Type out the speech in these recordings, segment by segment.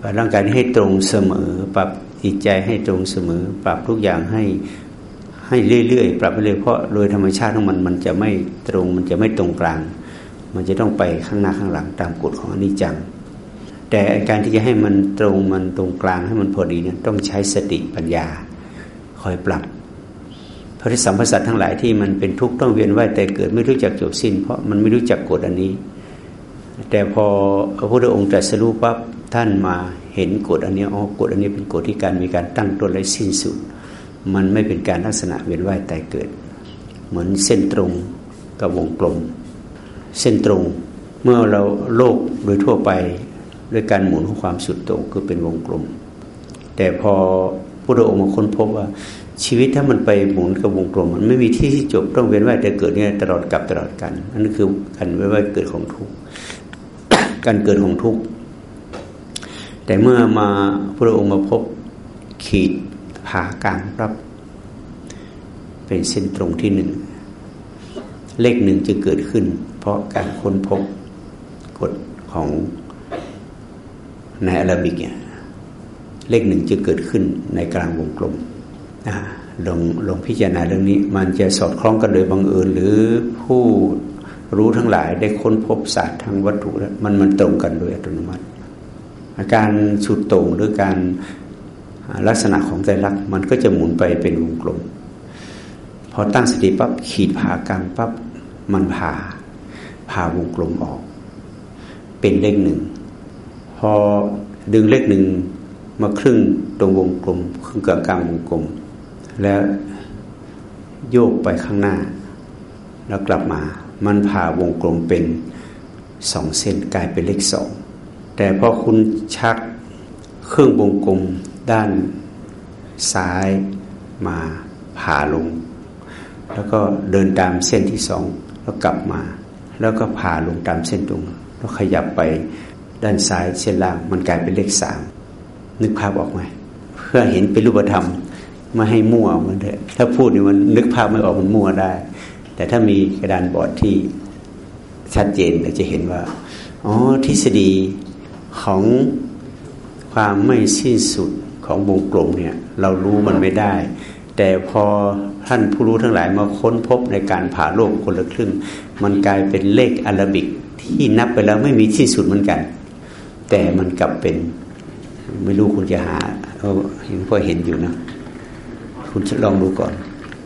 ปรับร่างกายให้ตรงเสมอ ปรับจิตใจให้ตรงเสมอ ปรับทุกอย่างให้ให้เรื่อยๆปรับไปเรื่อยเพราะโดยธรรมชาติของมันมันจะไม่ตรงมันจะไม่ตรงกลาง มันจะต้องไปข้างหน้าข้างหลังตามกฎของอนิจจัง แต่การที่จะให้มันตรงมันตรงกลางให้มันพอดีเนี่ยต้องใช้สติปัญญา คอยปรับพระทิสัมพสัตทั้งหลายที่มันเป็นทุกข์ต้องเวียนว่ายแต่เกิดไม่รู้จักจบสิ้น เพราะมันไม่รู้จักกฎอันนี้ แต่พอพระพุทธองค์ตรัสรู้ปั๊บ ท่านมาเห็นกฎอันนี้อ๋อกฎอันนี้เป็นกฎที่การมีการตั้งต้นและสิ้นสุด มันไม่เป็นการลักษณะเวียนว่ายแต่เกิด เหมือนเส้นตรงกับวงกลม เส้นตรงเมื่อเราโลกโดยทั่วไปด้วยการหมุนของความสุดโต่งคือเป็นวงกลม แต่พอพระองค์มาค้นพบว่าชีวิตถ้ามันไปหมุนกับวงกลม มันไม่มีที่ที่จบต้องเวียนว่ายแต่เกิดเนี่ยตลอดกับตลอดกันนั่นคือการเวียนว่ายเกิดของทุกการเกิดของทุก แต่เมื่อมาพระองค์มาพบขีดผ่ากลางรับเป็นเส้นตรงที่หนึ่ง เลขหนึ่งจะเกิดขึ้น เพราะการค้นพบกฎของในอาราบิกเนี่ยเลขหนึ่งจะเกิดขึ้นในกลางวงกลมลงลงพิจารณาเรื่องนี้ มันจะสอดคล้องกันโดยบังเอิญหรือผู้รู้ทั้งหลายได้ค้นพบศาสตร์ทางวัตถุแล้วมันมันตรงกันโดยอัตโนมัติ อาการสุดโต่งหรือการลักษณะของใจรักมันก็จะหมุนไปเป็นวงกลม พอตั้งสติปั๊บขีดผ่ากลางปั๊บมันผ่าผ่าวงกลมออก เป็นเลขหนึ่ง พอดึงเลขหนึ่งมาครึ่งตรงวงกลมครึ่งกลางวงกลม แล้วโยกไปข้างหน้า แล้วกลับมา มันผ่าวงกลมเป็นสองเส้นกลายเป็นเลขสอง แต่พอคุณชักเครื่องวงกลมด้านซ้ายมาผ่าลง แล้วก็เดินตามเส้นที่สองแล้วกลับมา แล้วก็ผ่าลงตามเส้นตรงแล้วขยับไปด้านซ้ายเส้นล่างมันกลายเป็นเลขสามนึกภาพออกไหมเพื่อเห็นเป็นรูปธรรมไม่ให้มั่วมันเถอะถ้าพูดนี่มันนึกภาพไม่ออกมันมั่วได้ แต่ถ้ามีกระดานบอร์ดที่ชัดเจนเราจะเห็นว่าอ๋อทฤษฎี ของความไม่สิ้นสุดของวงกลมเนี่ยเรารู้มันไม่ได้ แต่พอท่านผู้รู้ทั้งหลายมาค้นพบในการผ่าโลกคนละครึ่ง มันกลายเป็นเลขอารบิกที่นับไปแล้วไม่มีที่สุดเหมือนกัน แต่มันกลับเป็นไม่รู้คุณจะหาเเห็นพอเห็นอยู่นะคุณลองดูก่อน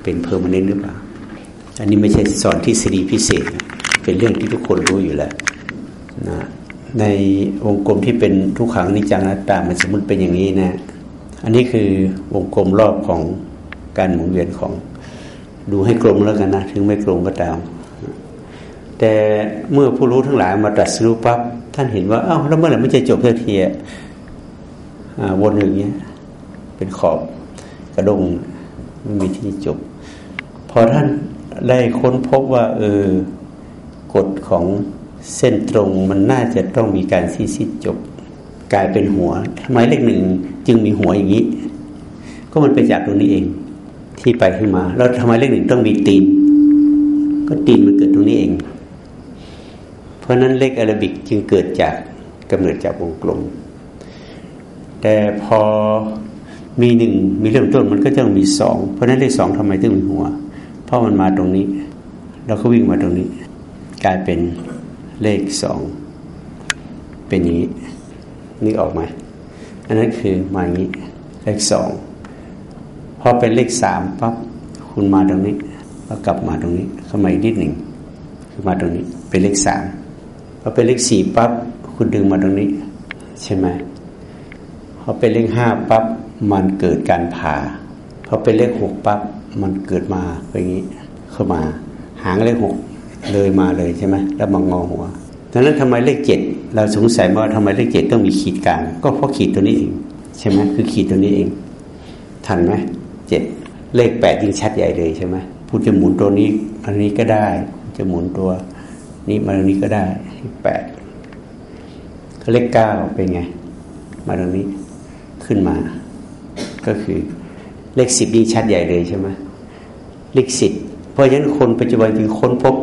เป็น permanent หรือเปล่า อันนี้ไม่ใช่สอนทฤษฎีพิเศษ เป็นเรื่องที่ทุกคนรู้อยู่แล้วนะ ในวงกลมที่เป็นทุกขังอนิจจังอนัตตามันสมมติเป็นอย่างนี้นะ อันนี้คือวงกลมรอบของการหมุนเวียนของดูให้กลมแล้วกันนะถึงไม่กลมก็ตาม แต่เมื่อผู้รู้ทั้งหลายมาตรัสรู้ปั๊บท่านเห็นว่าอ้าวแล้วเมื่อไหร่ไม่จะจบเพื่อเทียวนอย่างเงี้ยเป็นขอบกระดงไม่มีที่จบ พอท่านได้ค้นพบว่า เออกฎของ เส้นตรงมันน่าจะต้องมีการซีซิดจบ กลายเป็นหัวทำไมเลขหนึ่งจึงมีหัวอย่างนี้ ก็มันไปจากตรงนี้เอง ที่ไปขึ้นมา แล้วทำไมเลขหนึ่งต้องมีตีน ก็ตีนมันเกิดตรงนี้เอง เพราะนั้นเลขอารบิกจึงเกิดจากกำเนิดจากวงกลม แต่พอมีหนึ่งมีเริ่มต้นมันก็จะมีสองเพราะนั้นเลขสองทำไมถึงมีหัว เพราะมันมาตรงนี้ แล้วก็วิ่งมาตรงนี้ กลายเป็น เลขสองเป็นอย่างนี้นึกออกไหมอันนั้นคือมาอย่างนี้เลขสองพอเป็นเลขสามปั๊บคุณมาตรงนี้แล้วกลับมาตรงนี้เข้ามาอีกนิดหนึ่งคือมาตรงนี้เป็นเลขสามพอเป็นเลขสี่ปั๊บคุณดึงมาตรงนี้ ใช่ไหมพอเป็นเลขห้าปั๊บมันเกิดการผ่าพอเป็นเลขหกปั๊บมันเกิดมาอย่างนี้เข้ามา หางเลขหก เลยมาเลยใช่ไหมแล้วมางอหัวดังนั้นทำไมเลขเจ็ดเราสงสัยว่าทำไมเลขเจ็ดต้องมีขีดกลางก็เพราะขีดตัวนี้เองใช่ไหมคือขีดตัวนี้เอง ทันไหมเจ็ดเลขแปดยิ่งชัดใหญ่เลยใช่ไหมพูดจะหมุนตัวนี้อันนี้ก็ได้ จะหมุนตัวนี้มาตรงนี้ก็ได้แปดเลขเก้าเป็นไง มาตรงนี้ขึ้นมา ก็คือเลขสิบนี่ชัดใหญ่เลยใช่ไหมเลขสิบเพราะฉะนั้นคนปัจจุบันจึงค้นพบ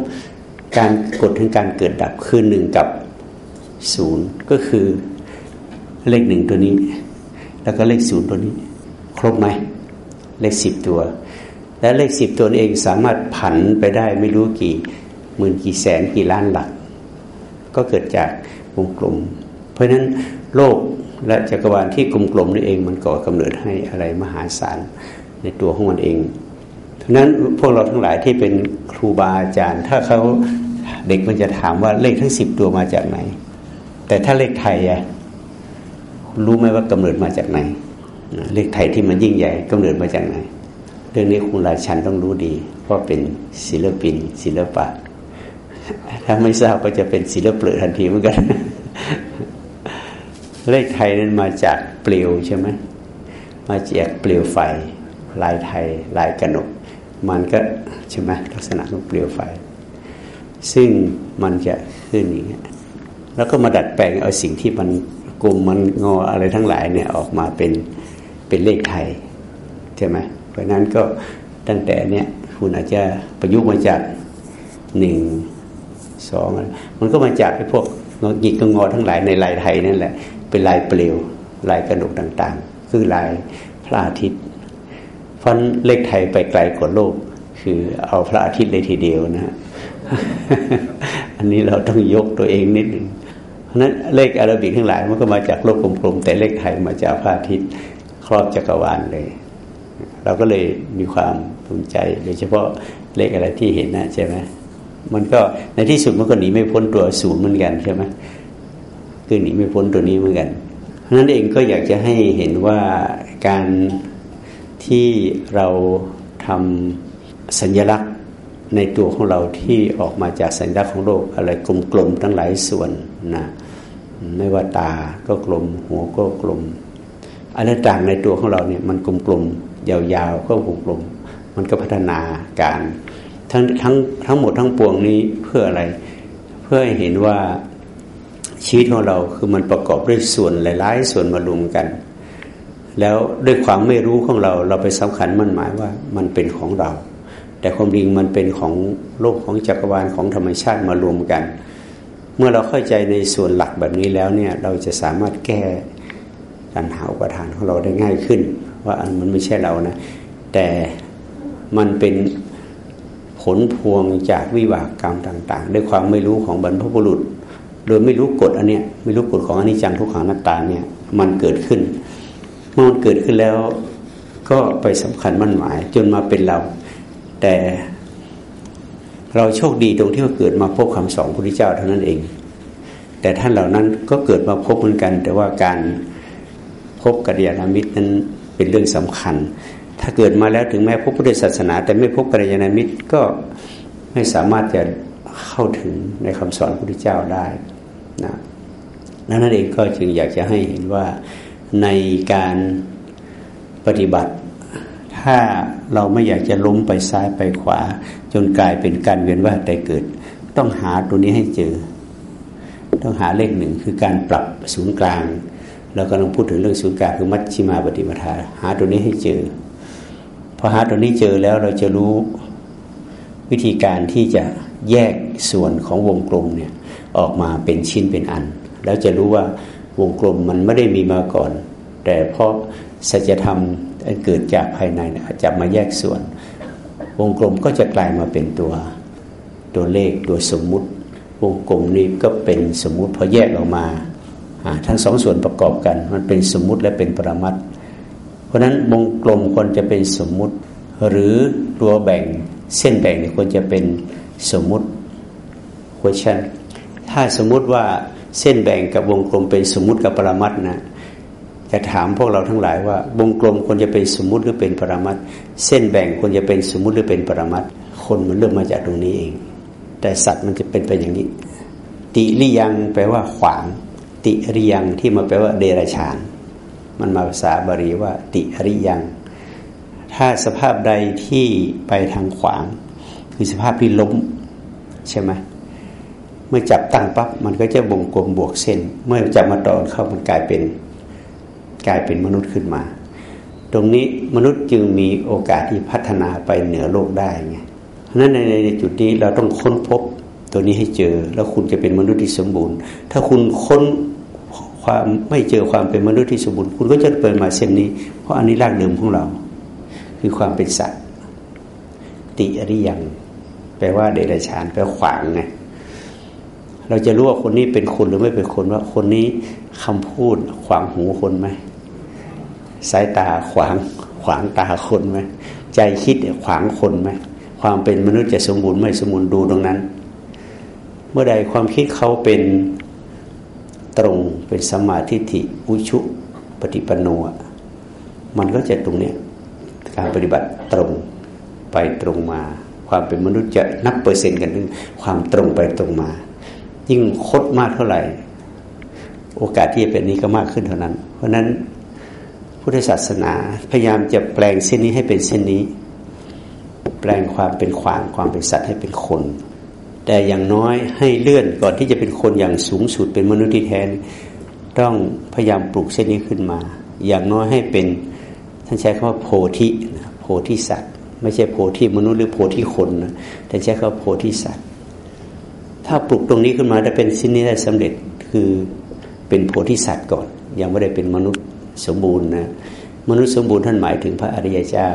การกฎถึงการเกิดดับคือหนึ่งกับศูนย์ก็คือเลขหนึ่งตัวนี้ แล้วก็เลขศูนย์ตัวนี้ ครบไหมเลขสิบตัว และเลขสิบตัวเองสามารถผันไปได้ไม่รู้กี่หมื่นกี่แสนกี่ล้านหลัก ก็เกิดจากวงกลม เพราะฉะนั้นโลกและจักรวาลที่กลมๆนี่เองมันก่อกำเนิดให้อะไรมหาศาลในตัวของมันเอง ฉะนั้นพวกเราทั้งหลายที่เป็นครูบาอาจารย์ ถ้าเขาเด็กมันจะถามว่าเลขทั้งสิบตัวมาจากไหน แต่ถ้าเลขไทยอะรู้ไหมว่ากำเนิดมาจากไหน เลขไทยที่มันยิ่งใหญ่กำเนิดมาจากไหน เรื่องนี้คุณราชันต้องรู้ดี เพราะเป็นศิลปิน ศิลปะ ถ้าไม่ทราบก็จะเป็นศิลปเปลือทันทีเหมือนกัน เลขไทยนั้นมาจากเปลวใช่ไหมมาจากเปลวไฟ ลายไทย ลายกระหนก มันก็ใช่ไหมลักษณะของเปลวไฟ ซึ่งมันจะขึ้นอย่างนี้แล้วก็มาดัดแปลงเอาสิ่งที่มันกลมมันงออะไรทั้งหลายเนี่ยออกมาเป็นเป็นเลขไทยใช่ไหมเพราะนั้นก็ตั้งแต่เนี่ยคุณอาจจะประยุกต์มาจากหนึ่งสองมันก็มาจากไอ้พวกงอกิกงอทั้งหลายในลายไทยนั่นแหละ เป็นลายเปลวลายกระดูกต่างๆ คือลายพระอาทิตย์ เพราะเลขไทยไปไกลกว่าโลก คือเอาพระอาทิตย์เลยทีเดียวนะฮะอันนี้เราต้องยกตัวเองนิดหนึ่งราะนั้นเลขอารบิกทั้งหลายมันก็มาจากโลกกลมๆแต่เลขไทยมาจากพระอาทิตย์ครอบจักรวาลเลย เราก็เลยมีความภูมิใจ โดยเฉพาะเลขอะไรที่เห็นนะใช่ไหมมันก็ในที่สุดมันก็หนีไม่พ้นตัวศูนย์เหมือนกันใช่ไหมคือหนีไม่พ้นตัวนี้เหมือนกันเพราะนั้นเองก็อยากจะให้เห็นว่าการ ที่เราทำสัญลักษณ์ในตัวของเราที่ออกมาจากสัญลักษณ์ของโลกอะไรกลมๆทั้งหลายส่วนนะไม่ว่าตาก็กลม หัวก็กลมอะไรต่างในตัวของเราเนี่ยมันกลมๆยาวๆก็กลมๆมันก็พัฒนาการทั้งทั้งทั้งหมดทั้งปวงนี้เพื่ออะไร เพื่อให้เห็นว่าชีวิตของเราคือมันประกอบด้วยส่วนหลาย ๆ ส่วนมารวมกัน แล้วด้วยความไม่รู้ของเรา เราไปสำคัญมั่นหมายว่ามันเป็นของเรา แต่ความจริงมันเป็นของโลกของจักรวาลของธรรมชาติมารวมกัน เมื่อเราเข้าใจในส่วนหลักแบบนี้แล้วเนี่ยเราจะสามารถแก้ปัญหาอุปทานของเราได้ง่ายขึ้น ว่าอันมันไม่ใช่เรานะ แต่มันเป็นผลพวงจากวิบากกรรมต่าง ๆ ด้วยความไม่รู้ของบรรพบุรุษ โดยไม่รู้กฎอันเนี้ยไม่รู้กฎของอนิจจังทุกขังนัตตาเนี่ยมันเกิดขึ้น เมื่อมันเกิดขึ้นแล้ว ก็ไปสำคัญมั่นหมาย จนมาเป็นเรา แต่เราโชคดีตรงที่ว่าเกิดมาพบคำสอนพระพุทธเจ้าเท่านั้นเอง แต่ท่านเหล่านั้นก็เกิดมาพบเหมือนกัน แต่ว่าการพบกัลยาณมิตรนั้นเป็นเรื่องสำคัญ ถ้าเกิดมาแล้วถึงแม้พบพุทธศาสนา แต่ไม่พบกัลยาณมิตรก็ไม่สามารถจะเข้าถึงในคำสอนพระพุทธเจ้าได้นะนั่นเองก็จึงอยากจะให้เห็นว่า ในการปฏิบัติ ถ้าเราไม่อยากจะล้มไปซ้ายไปขวา จนกลายเป็นการเวียนว่ายตายเกิด ต้องหาตัวนี้ให้เจอ ต้องหาเลขหนึ่งคือการปรับศูนย์กลางเรากำลังพูดถึงเรื่องศูนย์กลางคือมัชชิมาปฏิปทาหาตัวนี้ให้เจอพอหาตัวนี้เจอแล้วเราจะรู้วิธีการที่จะแยกส่วนของวงกลมเนี่ยออกมาเป็นชิ้นเป็นอัน แล้วจะรู้ว่า วงกลมมันไม่ได้มีมาก่อน แต่เพราะสัจธรรมเกิดจากภายในจะมาแยกส่วน วงกลมก็จะกลายมาเป็นตัวตัวเลขตัวสมมุติ วงกลมนี้ก็เป็นสมมุติพอแยกออกมาทั้งสองส่วนประกอบกัน มันเป็นสมมุติและเป็นปรมัตเพราะนั้นวงกลมควรจะเป็นสมมุติ หรือตัวแบ่งเส้นแบ่งควรจะเป็นสมมุติ question ถ้าสมมุติว่า เส้นแบ่งกับวงกลมเป็นสมมุติกับปรมัตนะจะถามพวกเราทั้งหลายว่าวงกลมควรจะเป็นสมมุติหรือเป็นปรมัตเส้นแบ่งควรจะเป็นสมมุติหรือเป็นปรมัตคนมันเริ่มมาจากตรงนี้เอง แต่สัตว์มันจะเป็นไปอย่างนี้ ติริยังแปลว่าขวาง ติริยังที่มาแปลว่าเดรัจฉาน มันมาภาษาบาลีว่า ติริยัง ถ้าสภาพใดที่ไปทางขวาง คือสภาพที่ล้มใช่ไหมเมื่อจับ ตั้งปั๊บมันก็จะวงกลมบวกเส้น เมื่อจับมาต่อเข้ามันกลายเป็นกลายเป็นมนุษย์ขึ้นมา ตรงนี้มนุษย์จึงมีโอกาสที่พัฒนาไปเหนือโลกได้ไงเพราะนั้นในในจุดนี้เราต้องค้นพบตัวนี้ให้เจอ แล้วคุณจะเป็นมนุษย์ที่สมบูรณ์ ถ้าคุณค้นคความไม่เจอความเป็นมนุษย์ที่สมบูรณ์คุณก็จะเปิดมาเส้นนี้ เพราะอันนี้รากเดิมของเรา คือความเป็นสัตว์ติอริยังแปลว่าเดรัจฉานแปลขวางไง เราจะรู้ว่าคนนี้เป็นคนหรือไม่เป็นคนว่าคนนี้คำพูดขวางหูคนไหมสายตาขวางขวางตาคนไหมใจคิดขวางคนไหมความเป็นมนุษย์จะสมบูรณ์ไม่สมบูรณ์ดูตรงนั้น เมื่อใดความคิดเขาเป็นตรงเป็นสมาธิิอุชุปฏิปโนมันก็จะตรงเนี้ยการปฏิบัติตรงไปตรงมา ความเป็นมนุษย์จะนับเปอร์เซ็นต์กันนึงความตรงไปตรงมา ยิ่งคดมากเท่าไหร่ โอกาสที่จะเป็นนี้ก็มากขึ้นเท่านั้น เพราะนั้นพุทธศาสนาพยายามจะแปลงเส้นนี้ให้เป็นเส้นนี้ แปลงความเป็นขวางความเป็นสัตว์ให้เป็นคน แต่อย่างน้อยให้เลื่อนก่อนที่จะเป็นคนอย่างสูงสุดเป็นมนุษย์ที่แทนต้องพยายามปลูกเส้นนี้ขึ้นมา อย่างน้อยให้เป็นท่านใช้คำว่าโพธิโพธิสัตว์ ไม่ใช่โพธิมนุษย์หรือโพธิคนนะแต่ใช้คำว่าโพธิสัตว์ ถ้าปลูกตรงนี้ขึ้นมาได้เป็นสิ้นนี้ได้สำเร็จคือเป็นโพธิสัตว์ก่อน ยังไม่ได้เป็นมนุษย์สมบูรณ์นะมนุษย์สมบูรณ์ท่านหมายถึงพระอริยเจ้า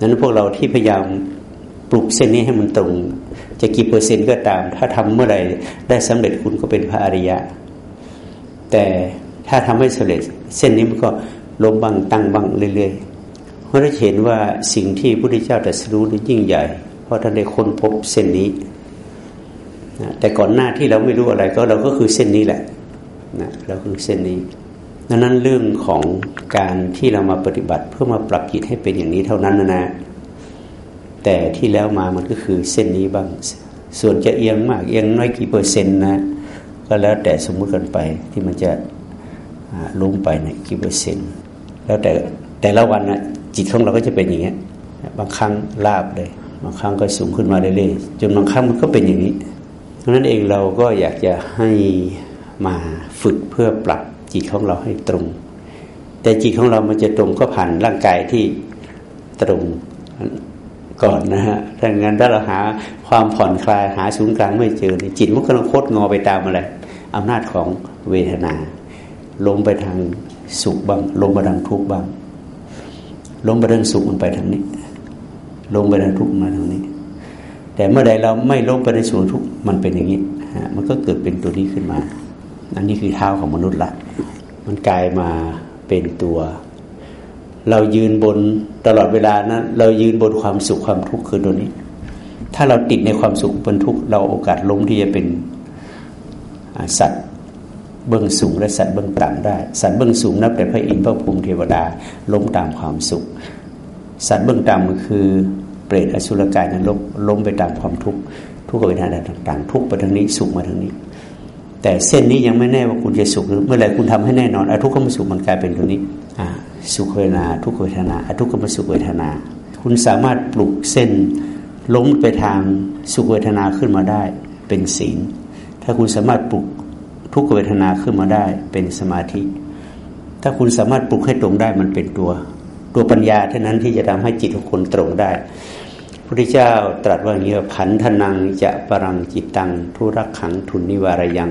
นั้นพวกเราที่พยายามปลุกเส้นนี้ให้มันตรง จะกี่เปอร์เซ็นต์ก็ตาม ถ้าทำเมื่อไหร่ได้สำเร็จคุณก็เป็นพระอริยะ แต่ถ้าทำให้สำเร็จ เส้นนี้มันก็ล้มบังตั้งบังเรื่อยๆเพราะเราเห็นว่าสิ่งที่พระพุทธเจ้าตรัสรู้นี่ยิ่งใหญ่ เพราะท่านได้ค้นพบเส้นนี้ แต่ก่อนหน้าที่เราไม่รู้อะไรก็เราก็คือเส้นนี้แหละนะเราคือเส้นนี้ดังนั้นเรื่องของการที่เรามาปฏิบัติเพื่อมาปรับจิตให้เป็นอย่างนี้เท่านั้นนะนะแต่ที่แล้วมามันก็คือเส้นนี้บ้าง ส่วนจะเอียงมากเอียงน้อยกี่เปอร์เซ็นต์นะก็แล้วแต่สมมุติกันไปที่มันจะลงไปในกี่เปอร์เซ็นต์ แล้วแต่แต่ละวันนะจิตของเราก็จะเป็นอย่างนี้บางครั้งลาบเลย บางครั้งก็สูงขึ้นมาเรื่อยๆจนบางครั้งมันก็เป็นอย่างนี้ ดังนั้นเองเราก็อยากจะให้มาฝึกเพื่อปรับจิตของเราให้ตรง แต่จิตของเรามันจะตรงก็ผ่านร่างกายที่ตรงก่อนนะฮะถ้างั้นถ้าเราหาความผ่อนคลายหาศูนย์กลางไม่เจอจิตมันก็ต้องโคตรงอไปตามอะไรอำนาจของเวทนา ลงไปทางสุขบ้าง ลงไปทางทุกข์บ้าง ลงไปทางสุขมันไปทางนี้ ลงไปทางทุกข์มาทางนี้ แต่เมื่อใดเราไม่ลงไปในส่วนทุกมันเป็นอย่างนี้มันก็เกิดเป็นตัวนี้ขึ้นมา อันนี้คือเท้าของมนุษย์ละ มันกลายมาเป็นตัว เรายืนบนตลอดเวลานะเรายืนบนความสุขความทุกข์คือตัวนี้ ถ้าเราติดในความสุขบนทุกข์เราโอกาสล้มที่จะเป็นสัตว์เบื้องสูงและสัตว์เบื้องต่ำได้ สัตว์เบื้องสูงนับแต่พระอินทร์พระภูมิเทวดาล้มตามความสุข สัตว์เบื้องต่ำก็คือ เปรตอสุรกายนั้นล้มล้มไปตามความทุกข์ทุกขเวทนาต่าง ๆ ทุกไปทางนี้สุขมาทางนี้ แต่เส้นนี้ยังไม่แน่ว่าคุณจะสุขหรือเมื่อไรคุณทำให้แน่นอนอทุกขมสุขมันกลายเป็นตัวนี้สุขเวทนา ทุกขเวทนาอทุกขมสุขเวทนา คุณสามารถปลุกเส้นล้มไปทางสุขเวทนาขึ้นมาได้ เป็นศีล ถ้าคุณสามารถปลุกทุกขเวทนาขึ้นมาได้ เป็นสมาธิ ถ้าคุณสามารถปลุกให้ตรงได้มันเป็นตัว ตัวปัญญาเท่านั้นที่จะทำให้จิตของคุณตรงได้ พุทธเจ้าตรัสว่าเงี้ยขันธนังจะปรังจิตตัง ทุรักขังทุนนิวารยัง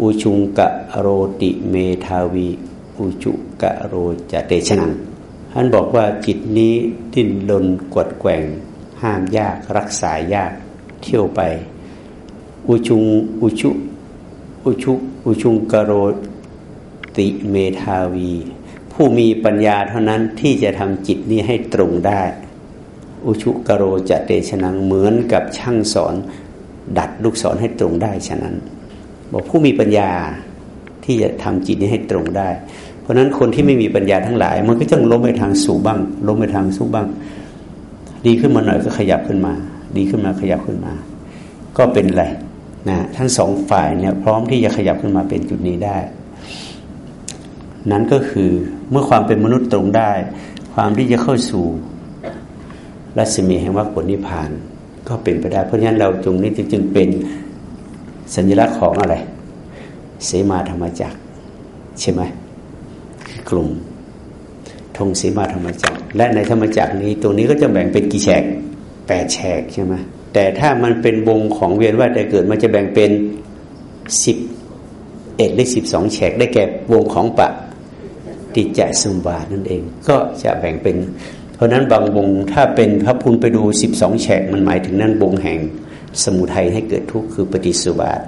อุชุงกะโรติเมทาวี อุจุกะโรจะเตชนังท่านบอกว่าจิตนี้ดิ้นรนกวดแกว่ง ห้ามยากรักษายากเที่ยวไป อุชุงอุชุอุชุอุชุงกะโรติเมทาวี ผู้มีปัญญาเท่านั้นที่จะทำจิตนี้ให้ตรงได้ อุชุกโรจะเตชนังเหมือนกับช่างสอน ดัดลูกศรให้ตรงได้ฉะนั้น บอกผู้มีปัญญาที่จะทำจิตนี้ให้ตรงได้ เพราะฉะนั้นคนที่ไม่มีปัญญาทั้งหลาย มันก็ต้องล้มไปทางสูงบ้าง ล้มไปทางสูงบ้าง ดีขึ้นมาหน่อยก็ขยับขึ้นมา ดีขึ้นมาขยับขึ้นมา ก็เป็นไรนะทั้งสองฝ่ายเนี่ยพร้อมที่จะขยับขึ้นมาเป็นจุดนี้ได้ นั้นก็คือเมื่อความเป็นมนุษย์ตรงได้ ความที่จะเข้าสู่ รัศมีแห่งวรรคผลนิพพาน ก็เป็นไปได้ เพราะฉะนั้นเราตรงนี้จึงเป็นสัญลักษณ์ของอะไร เสมาธรรมจักรใช่ไหมกลุ่มธงเสมาธรรมจักร และในธรรมจักรนี้ตรงนี้ก็จะแบ่งเป็นกี่แฉกแปดแฉกใช่ไหมแต่ถ้ามันเป็นวงของเวียนว่าแต่เกิดมันจะแบ่งเป็นสิบเอ็ดหรือสิบสองแฉกได้แก่วงของปะติจสมบาทนั่นเอง ก็จะแบ่งเป็น ราะนั้นบางวงถ้าเป็นพระพุนไปดูสิบสองแฉกมันหมายถึงนั่นวงแห่งสมุทัยให้เกิดทุกข์คือปฏิสุบาท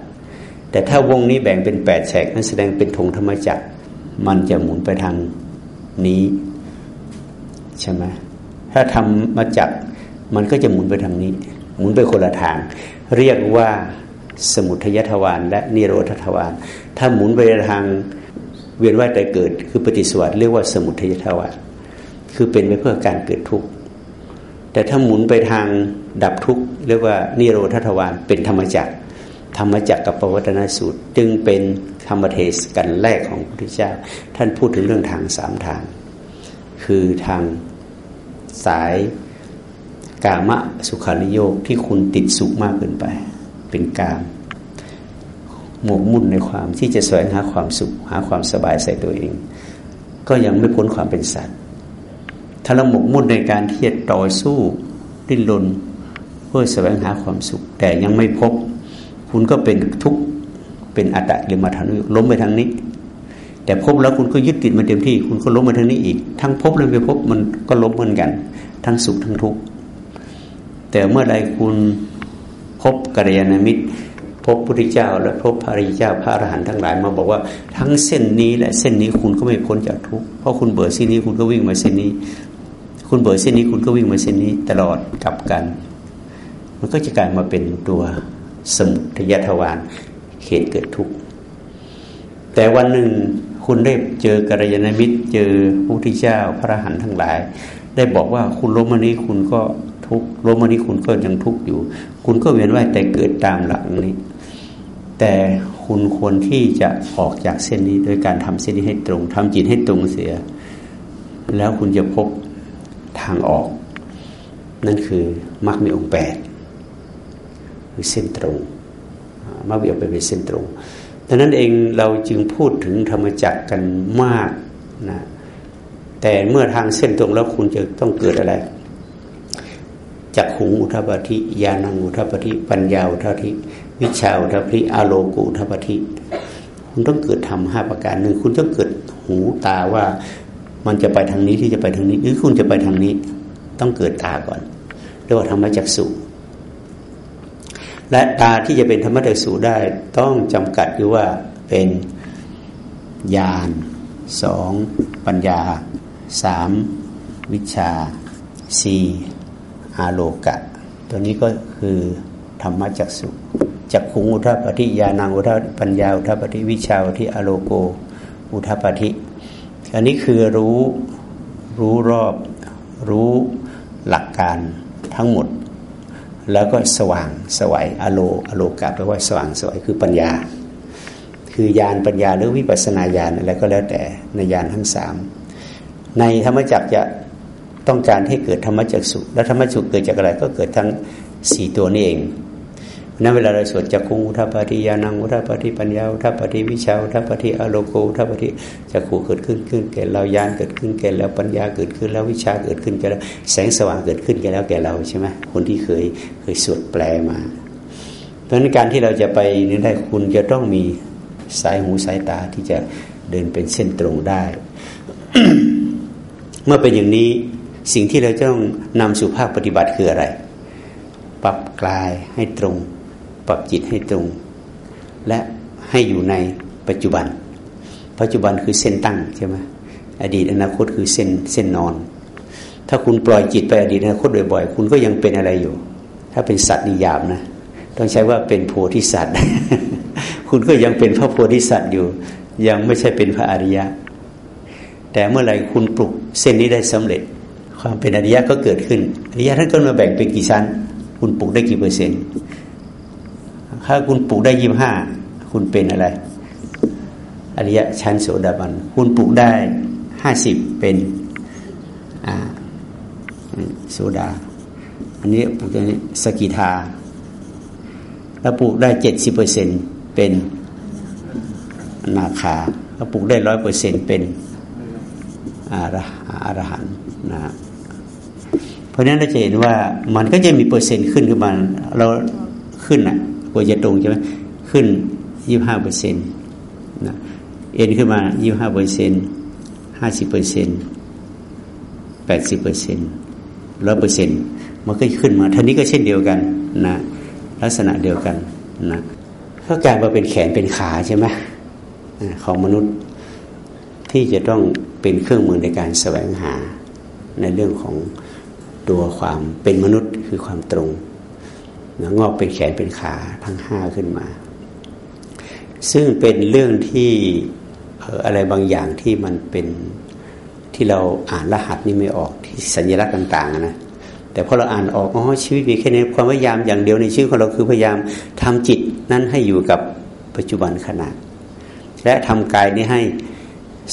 แต่ถ้าวงนี้แบ่งเป็นแปดแฉกนั่นแสดงเป็นธงธรรมจักรมันจะหมุนไปทางนี้ใช่ไหมถ้าทำมาจักมันก็จะหมุนไปทางนี้ หมุนไปคนละทาง เรียกว่าสมุทัยทวารและนิโรธทวารถ้าหมุนไปทางเวียนว่ายแตายเกิดคือปฏิสวัสดเรียกว่าสมุทัยทวาร คือเป็นไปเพื่อการเกิดทุกข์แต่ถ้าหมุนไปทางดับทุกข์เรียกว่านิโรธทวารเป็นธรรมจักรธรรมจักรกับปวัตนสูตร จึงเป็นธรรมเทศกันแรกของพระพุทธเจ้า ท่านพูดถึงเรื่องทางสามทาง คือทางสายกามะสุขานิโยกที่คุณติดสุขมากเกินไป เป็นกามหมกมุ่นในความที่จะแสวงหาความสุขหาความสบายใส่ตัวเอง ก็ยังไม่พ้นความเป็นสัตว์ ถ้าเราหมกมุ่นในการที่จะต่อสู้ดิ้นรนเพื่อแสวงหาความสุข แต่ยังไม่พบ คุณก็เป็นทุกข์เป็นอัตตะหรือมาทานุล้มไปทางนี้ แต่พบแล้วคุณก็ยึดติดมาเต็มที่ คุณก็ล้มมาทางนี้อีก ทั้งพบและไม่พบมันก็ล้มเหมือนกัน ทั้งสุขทั้งทุกข์แต่เมื่อใดคุณพบกัลยาณมิตร พบพระพุทธเจ้า และพบพระริเจ้าพระอรหันต์ทั้งหลายมาบอกว่าทั้งเส้นนี้และเส้นนี้คุณก็ไม่พ้นจากทุกข์เพราะคุณเบื่อเส้นนี้คุณก็วิ่งมาเส้นนี้ คุณเบื่อเส้นนี้คุณก็วิ่งมาเส้นนี้ตลอดกลับกัน มันก็จะกลายมาเป็นตัวสมุทยทวารเหตุเกิดทุกข์แต่วันหนึ่งคุณได้เจอกัลยาณมิตร เจอพระพุทธเจ้าพระอรหันต์ทั้งหลาย ได้บอกว่าคุณล้มมานี้คุณก็ทุกข์ล้มมานี้คุณก็ยังทุกข์อยู่ คุณก็เวียนว่ายแต่เกิดตามหลังนี้ แต่คุณควรที่จะออกจากเส้นนี้โดยการทำเส้นนี้ให้ตรงทำจิตให้ตรงเสีย แล้วคุณจะพบ ทางออก นั่นคือมรรคมีองค์แปดคือเส้นตรงมรรคมีองค์แปดเป็นเส้นตรงดังนั้นเองเราจึงพูดถึงธรรมจักรกันมากนะแต่เมื่อทางเส้นตรงแล้วคุณจะต้องเกิดอะไรจักขุงอุทปฏิญาณังอุทปฏิปัญญาอุทปฏิวิชาอุทปฏิอาโลกุอุทปฏิคุณต้องเกิดทำห้าประการหนึ่งคุณต้องเกิดหูตาว่า มันจะไปทางนี้ที่จะไปทางนี้หรือคุณจะไปทางนี้ ต้องเกิดตาก่อนเรียกว่าธรรมจักสุและตาที่จะเป็นธรรมจักสุได้ต้องจำกัดอยู่ว่าเป็นญาณสองปัญญาสามวิชาสี่อาโลกะ ตัวนี้ก็คือธรรมจักสุจักขุงอุทปฏิญาณังอุทปัญญาอุทปฏิวิชาอุทิอโลโก อุทปฏิ อันนี้คือรู้รู้รอบ รู้หลักการทั้งหมด แล้วก็สว่างสวัยอโลอโลกะแปลว่าสว่างสวัยคือปัญญา คือญาณปัญญาหรือวิปัสนาญาณอะไรก็แล้วแต่ในญาณทั้งสามในธรรมจักจะต้องการให้เกิดธรรมจักสุแล้วธรรมจักสุเกิดจากอะไรก็เกิดทั้งสี่ตัวนี้เอง นั้นเวลาเราสวดจักคุงอุทัปฏิยานังอุทัปฏิปัญญาอุทัปฏิวิชาอุทัปฏิอโลโกอุทัปฏิจักขูเกิดขึ้นขึ้นแก่เรายานเกิดขึ้นแก่แล้วปัญญาเกิดขึ้นแล้ววิชาเกิดขึ้นแก่แล้วแสงสว่างเกิดขึ้นแก่แล้วแก่เราใช่ไหมคนที่เคยเคยสวดแปลมา เพราะนั้นการที่เราจะไปนี่ได้คุณจะต้องมีสายหูสายตาที่จะเดินเป็นเส้นตรงได้ เมื่อเป็นอย่างนี้สิ่งที่เราต้องนำสู่ภาคปฏิบัติคืออะไร ปรับกลายให้ตรง ปรับจิตให้ตรง และให้อยู่ในปัจจุบัน ปัจจุบันคือเส้นตั้งใช่ไหมอดีตอนาคตคือเส้นเส้นนอน ถ้าคุณปล่อยจิตไปอดีตอนาคตบ่อยๆ คุณก็ยังเป็นอะไรอยู่ ถ้าเป็นสัตว์นิยามนะ ต้องใช้ว่าเป็นโพธิสัตว์ คุณก็ยังเป็นพระโพธิสัตว์อยู่ ยังไม่ใช่เป็นพระอริยะ แต่เมื่อไหร่คุณปลุกเส้นนี้ได้สำเร็จ ความเป็นอริยะก็เกิดขึ้น อริยะท่านก็มาแบ่งเป็นกี่ชั้น คุณปลูกได้กี่เปอร์เซ็นต์ ถ้าคุณปลูกได้ยี่ห้าคุณเป็นอะไรอริยะชั้นโสดาบัน คุณปลูกได้ห้าสิบเป็นโสดา อันนี้ปลูกได้สกิทาแล้วปลูกได้เจ็ดสิบเปอร์เซ็นเป็นนาคาแล้วปลูกได้ร้อยเปอร์เซ็นเป็นอารหันนะเพราะนั้นเราจะเห็นว่ามันก็จะมีเปอร์เซ็นต์ขึ้นขึ้นมาเราขึ้นอะ กว่าจะตรงใช่ไหมขึ้นยี่ห้าเปอร์เซ็นต์นะเอ็นขึ้นมายี่ห้าเปอร์เซ็นต์ห้าสิบเปอร์เซ็นต์แปดสิบเปอร์เซ็นต์ร้อยเปอร์เซ็นต์มันก็ขึ้นมาท่านี้ก็เช่นเดียวกันนะลักษณะเดียวกันนะก็การมาเป็นแขนเป็นขาใช่ไหมของมนุษย์ที่จะต้องเป็นเครื่องมือในการแสวงหาในเรื่องของตัวความเป็นมนุษย์คือความตรง งอกเป็นแขนเป็นขาทั้งห้าขึ้นมา ซึ่งเป็นเรื่องที่อะไรบางอย่างที่มันเป็นที่เราอ่านรหัสนี่ไม่ออกที่สัญลักษณ์ต่าง ๆ นะแต่พอเราอ่านออกอ๋อชีวิตมีแค่นี้ความพยายามอย่างเดียวในชีวิตของเราคือพยายามทำจิตนั้นให้อยู่กับปัจจุบันขณะ และทำกายนี้ให้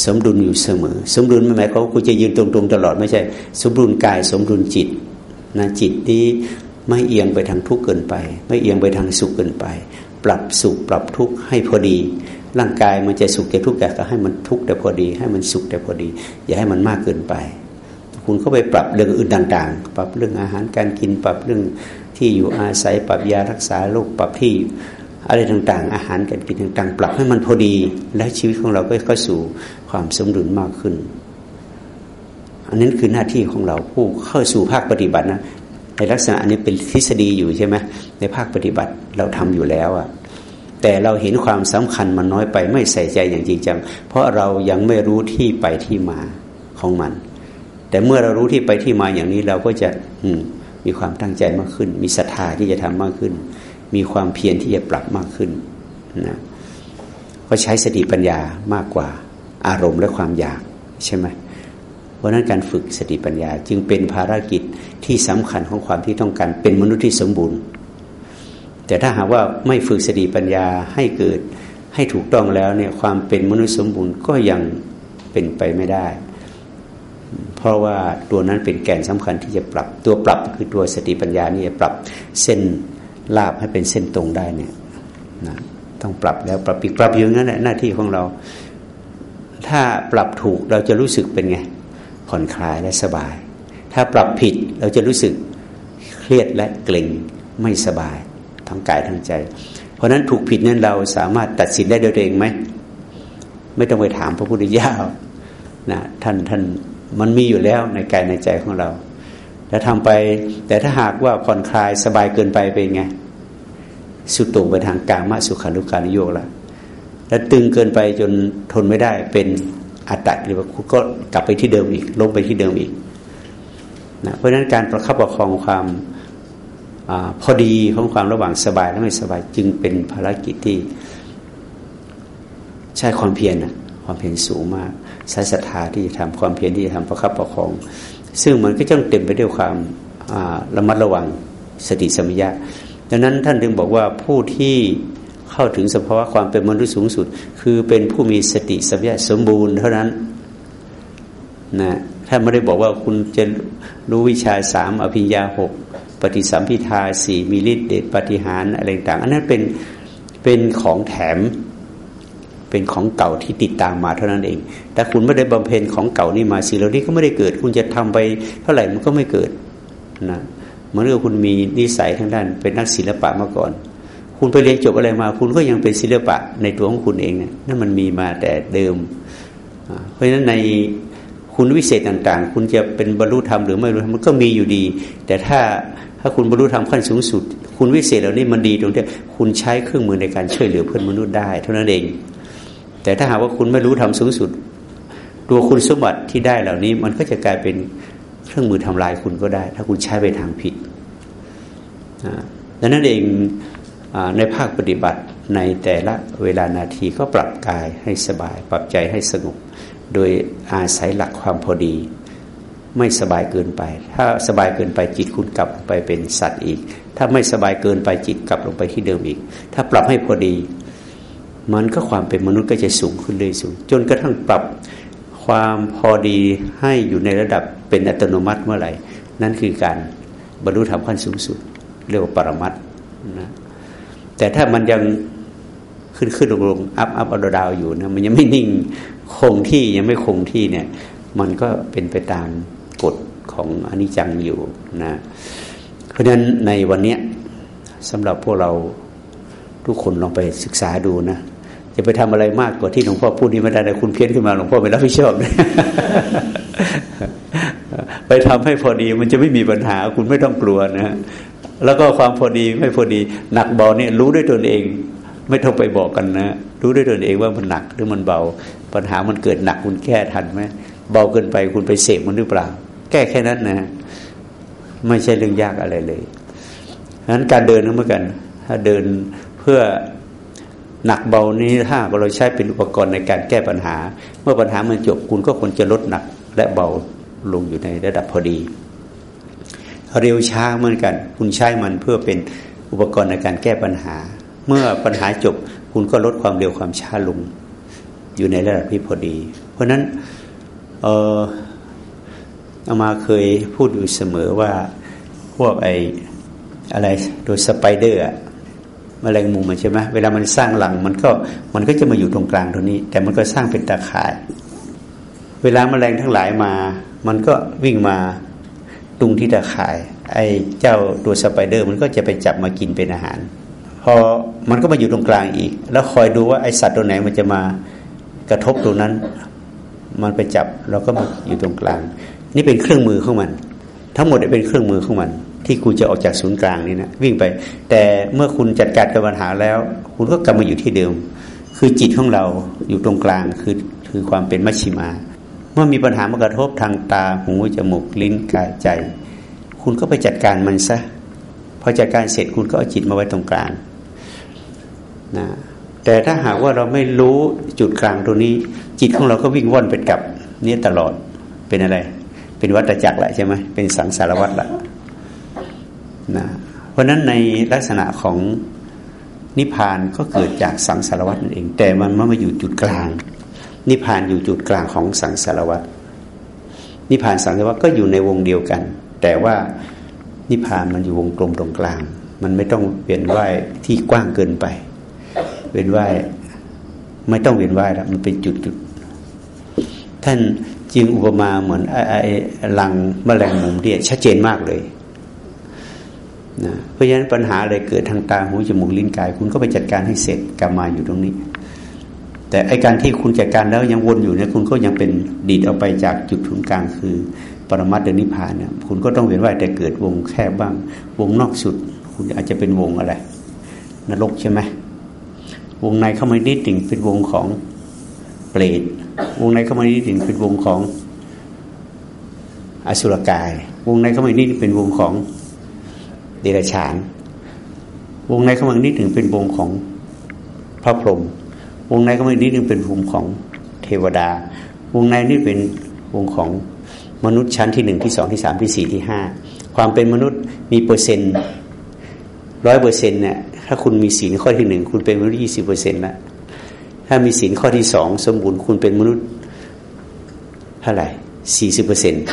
สมดุลอยู่เสมอ สมดุลไม่หมายความว่าคุณจะยืนตรงๆตลอดไม่ใช่ สมดุลกาย สมดุลจิตนะจิตนี้ ไม่เอียงไปทางทุกข์เกินไป ไม่เอียงไปทางสุขเกินไป ปรับสุขปรับทุกข์ให้พอดี ร่างกายมันจะสุขแต่ทุกข์แต่ก็ให้มันทุกข์แต่พอดี ให้มันสุขแต่พอดี อย่าให้มันมากเกินไป คุณก็ไปปรับเรื่องอื่นต่าง ๆ ปรับเรื่องอาหารการกินปรับเรื่องที่อยู่อาศัยปรับยารักษาโรคปรับที่อะไรต่างๆ อาหารการกินต่างๆ ปรับให้มันพอดี และชีวิตของเราก็เข้าสู่ความสมดุลมากขึ้น อันนั้นคือหน้าที่ของเราผู้เข้าสู่ภาคปฏิบัตินะ ในลักษณะอันนี้เป็นทฤษฎีอยู่ใช่ไหมในภาคปฏิบัติเราทำอยู่แล้วอะแต่เราเห็นความสำคัญมันน้อยไปไม่ใส่ใจอย่างจริงจังเพราะเรายังไม่รู้ที่ไปที่มาของมัน แต่เมื่อเรารู้ที่ไปที่มาอย่างนี้เราก็จะมีความตั้งใจมากขึ้น มีศรัทธาที่จะทำมากขึ้น มีความเพียรที่จะปรับมากขึ้นนะก็ใช้สติปัญญามากกว่าอารมณ์และความอยากใช่ไหม เพราะนั้นการฝึกสติปัญญา จึงเป็นภารกิจที่สำคัญของความที่ต้องการเป็นมนุษย์ที่สมบูรณ์ แต่ถ้าหากว่าไม่ฝึกสติปัญญาให้เกิดให้ถูกต้องแล้วเนี่ยความเป็นมนุษย์สมบูรณ์ก็ยังเป็นไปไม่ได้ เพราะว่าตัวนั้นเป็นแกนสำคัญที่จะปรับตัวปรับคือตัวสติปัญญานี่จะปรับเส้นลาบให้เป็นเส้นตรงได้เนี่ยนะต้องปรับแล้วปรับอีกปรับอย่างนั้นแหละหน้าที่ของเรา ถ้าปรับถูกเราจะรู้สึกเป็นไง ผ่อนคลายและสบาย ถ้าปรับผิดเราจะรู้สึกเครียดและเกร็งไม่สบาย ทั้งกายทั้งใจ เพราะนั้นถูกผิดนั้นเราสามารถตัดสินได้โดยตัวเองไหมไม่ต้องไปถามพระพุทธเจ้านะท่านท่านมันมีอยู่แล้วในกายในใจของเรา แล้วทำไป แต่ถ้าหากว่าผ่อนคลายสบายเกินไปเป็นไงสุดตรงไปทางกลางมาสุขานุการนิโยกละแล้วตึงเกินไปจนทนไม่ได้เป็น อัตตะหรือว่าคุณก็กลับไปที่เดิมอีกลงไปที่เดิมอีกนะเพราะฉะนั้นการประคับประคองความอพอดีของความระหว่างสบายและไม่สบายจึงเป็นภารกิจที่ใช้ความเพียรนะความเพียรสูงมากใช้ศรัทธาที่จะทำความเพียรที่จะทำประคับประคอง ซึ่งมันก็ต้องเต็มไปด้วยความระมัดระวังสติสมิยะดังนั้นท่านจึงบอกว่าผู้ที่ เข้าถึงสภาวะความเป็นมนุษย์สูงสุด คือเป็นผู้มีสติสัมยาสมบูรณ์เท่านั้นนะท่านไม่ได้บอกว่าคุณจะรู้วิชาสามอภิญญาหกปฏิสัมพิทาสี่มีฤทธิ์เดชปฏิหารอะไรต่างอันนั้นเป็นเป็นของแถมเป็นของเก่าที่ติดตามมาเท่านั้นเอง แต่คุณไม่ได้บำเพ็ญของเก่านี่มาสิ่งเหล่านี้ก็ไม่ได้เกิด คุณจะทำไปเท่าไหร่มันก็ไม่เกิดนะเมื่อคุณมีนิสัยทางด้าน เป็นนักศิลปะมาก่อน คุณไปเรียนจบอะไรมา คุณก็ยังเป็นศิลปะในตัวของคุณเองเนี่ยนั่นมันมีมาแต่เดิม เพราะฉะนั้นในคุณวิเศษต่าง ๆ คุณจะเป็นบรรลุธรรมหรือไม่บรรลุธรรมมันก็มีอยู่ดี แต่ถ้าถ้าคุณบรรลุธรรมขั้นสูงสุด คุณวิเศษเหล่านี้มันดีตรงที่คุณใช้เครื่องมือในการช่วยเหลือเพื่อนมนุษย์ได้ เท่านั้นเอง แต่ถ้าหากว่าคุณไม่รู้ธรรมสูงสุด ตัวคุณสมบัติที่ได้เหล่านี้มันก็จะกลายเป็นเครื่องมือทำลายคุณก็ได้ ถ้าคุณใช้ไปทางผิดดังนั้นเอง ในภาคปฏิบัติในแต่ละเวลานาทีก็ปรับกายให้สบาย ปรับใจให้สงบโดยอาศัยหลักความพอดี ไม่สบายเกินไป ถ้าสบายเกินไปจิตคุณกลับไปเป็นสัตว์อีก ถ้าไม่สบายเกินไปจิตกลับลงไปที่เดิมอีก ถ้าปรับให้พอดี มันก็ความเป็นมนุษย์ก็จะสูงขึ้นเรื่อยสูงจนกระทั่งปรับความพอดีให้อยู่ในระดับเป็นอัตโนมัติเมื่อไหร่ นั่นคือการบรรลุธรรมขั้นสูงสุด เรียกว่าปรมัตนะ แต่ถ้ามันยังขึ้นขึ้นลงลงอัพอัพอดาวอยู่นะมันยังไม่นิ่งคงที่ยังไม่คงที่เนี่ย มันก็เป็นไปตามกฎของอนิจจังอยู่นะเพราะฉะนั้นในวันนี้สำหรับพวกเราทุกคนลองไปศึกษาดูนะจะไปทำอะไรมากกว่าที่หลวงพ่อพูดนี่ไม่ได้เลยคุณเพี้ยนขึ้นมาหลวงพ่อไม่รับผิดชอบเลยไปทำให้พอดีมันจะไม่มีปัญหาคุณไม่ต้องกลัวนะ แล้วก็ความพอดีไม่พอดี หนักเบาเนี่ยรู้ด้วยตนเอง ไม่ต้องไปบอกกันนะ รู้ด้วยตนเองว่ามันหนักหรือมันเบา ปัญหามันเกิดหนักคุณแก้ทันไหมเบาเกินไปคุณไปเสพมันหรือเปล่า แก้แค่นั้นนะ ไม่ใช่เรื่องยากอะไรเลยฉะนั้นการเดินก็เหมือนกัน ถ้าเดินเพื่อหนักเบานี้ถ้าเราใช้เป็นอุปกรณ์ในการแก้ปัญหา เมื่อปัญหามันจบคุณก็ควรจะลดหนักและเบาลงอยู่ในระดับพอดี เร็วช้าเหมือนกัน คุณใช้มันเพื่อเป็นอุปกรณ์ในการแก้ปัญหา เมื่อปัญหาจบคุณก็ลดความเร็วความช้าลง อยู่ในระดับที่พอดี เพราะนั้นเอออาตมาเคยพูดอยู่เสมอว่าพวกไออะไรโดย spider แมลงมุมมันใช่ไหมเวลามันสร้างรังมันก็มันก็จะมาอยู่ตรงกลางตรงนี้ แต่มันก็สร้างเป็นตาข่าย เวลาแมลงทั้งหลายมา มันก็วิ่งมา ตรงที่ตาข่าย ไอ้เจ้าตัว spider มันก็จะไปจับมากินเป็นอาหาร พอมันก็มาอยู่ตรงกลางอีก แล้วคอยดูว่าไอสัตว์ตัวไหนมันจะมากระทบตรงนั้น มันไปจับแล้วก็มาอยู่ตรงกลาง นี่เป็นเครื่องมือของมัน ทั้งหมดเป็นเครื่องมือของมัน ที่คุณจะออกจากศูนย์กลางนี่นะวิ่งไป แต่เมื่อคุณจัดการกับปัญหาแล้ว คุณก็กลับมาอยู่ที่เดิม คือจิตของเราอยู่ตรงกลางคือคือความเป็นมัชชิมา เมื่อมีปัญหามากระทบทางตาหูจมูกลิ้นกายใจ คุณก็ไปจัดการมันซะพอจัดการเสร็จคุณก็เอาจิตมาไว้ตรงกลางนะแต่ถ้าหากว่าเราไม่รู้จุดกลางตรงนี้ จิตของเราก็วิ่งว่อนไปกับนี้ตลอดเป็นอะไร เป็นวัฏจักรแหละใช่ไหมเป็นสังสารวัฏละนะเพราะนั้นในลักษณะของนิพพานก็เกิดจากสังสารวัตนั่นเอง แต่มันไม่มาอยู่จุดกลาง นิพพานอยู่จุดกลางของสังสารวัตนิพพานสังสารวัตก็อยู่ในวงเดียวกัน แต่ว่านิพพานมันอยู่วงกลมตรงกลาง มันไม่ต้องเวียนว่ายที่กว้างเกินไป เวียนว่ายไม่ต้องเวียนว่ายแล้วมันเป็นจุดจุดท่านจึงอุปมาเหมือนไอ้ลังแมลงมุมที่ชัดเจนมากเลยนะเพราะฉะนั้นปัญหาอะไรเกิดทางตาหูจมูกลิ้นกาย คุณก็ไปจัดการให้เสร็จกลับมาอยู่ตรงนี้ แต่ไอการที่คุณจัดการแล้วยังวนอยู่เนี่ยคุณก็ยังเป็นดีดออกไปจากจุดทุนกลางคือปรมัตถนิพพานเนี่ยคุณก็ต้องเห็นว่าแต่เกิดวงแคบบ้าง วงนอกสุด คุณอาจจะเป็นวงอะไร นรกใช่ไหมวงในเข้ามานิดหนึ่งเป็นวงของเปรตวงในเข้ามานิดหนึ่งเป็นวงของอสุรกาย วงในเข้ามานิดเป็นวงของเดรัจฉาน วงในเข้ามานิดหนึ่งเป็นวงของพระพรหม วงในเข้ามานิดหนึ่งเป็นวงของเทวดา วงในนี่เป็นวงของมนุษย์ชั้นที่หนึ่งที่สองที่สามที่สี่ที่ห้าความเป็นมนุษย์มีเปอร์เซ็นต์ร้อยเปอร์เซ็นต์เนี่ยถ้าคุณมีศีลข้อที่หนึ่งคุณเป็นมนุษย์ยี่สิบเปอร์เซ็นต์ละถ้ามีศีลข้อที่สองสมบูรณ์คุณเป็นมนุษย์เท่าไหร่สี่สิบเปอร์เซ็นต์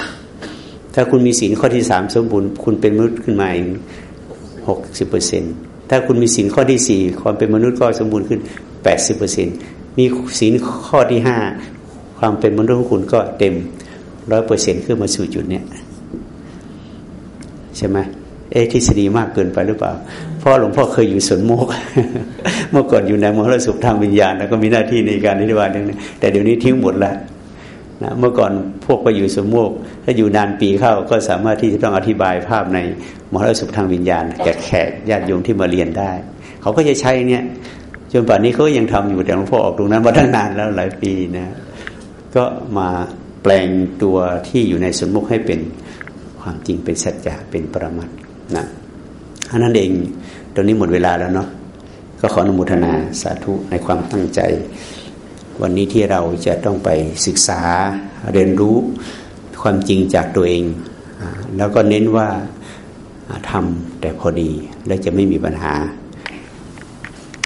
ถ้าคุณมีศีลข้อที่สามสมบูรณ์คุณเป็นมนุษย์ขึ้นมาหกสิบเปอร์เซ็นถ้าคุณมีศีลข้อที่สี่ความเป็นมนุษย์ก็สมบูรณ์ขึ้น แปดสิบเปอร์เซ็นมีศีลข้อที่ห้าความเป็นมนุษย์ของคุณก็เต็มร้อยเปอร์เซ็นขึ้นมาสู่จุดเนี้ยใช่ไหมเอ๊ทฤษฎีมากเกินไปหรือเปล่าเพราะหลวงพ่อเคยอยู่สวนโมก เมื่อก่อนอยู่ในมรสุขทางวิญญาณ แล้วก็มีหน้าที่ในการอธิบายเรื่องนี้แต่เดี๋ยวนี้ทิ้งหมดแล้วนะเมื่อก่อนพวกไปอยู่สมโมกถ้าอยู่นานปีเข้าก็สามารถที่จะต้องอธิบายภาพในมรสุขทางวิญญาณแก่แขกญาติโยมที่มาเรียนได้ เขาก็จะใช้เนี่ย จนป่านนี้เขายังทำอยู่แต่หลวงพ่อออกตรงนั้นมาตั้งนานแล้วหลายปีนะ ก็มาแปลงตัวที่อยู่ในสมมุกให้เป็นความจริงเป็นสัจจะเป็นปรมัตนะอันนั้นเองตอนนี้หมดเวลาแล้วเนาะก็ขออนุโมทนาสาธุในความตั้งใจ วันนี้ที่เราจะต้องไปศึกษาเรียนรู้ความจริงจากตัวเอง แล้วก็เน้นว่าทำแต่พอดีและจะไม่มีปัญหา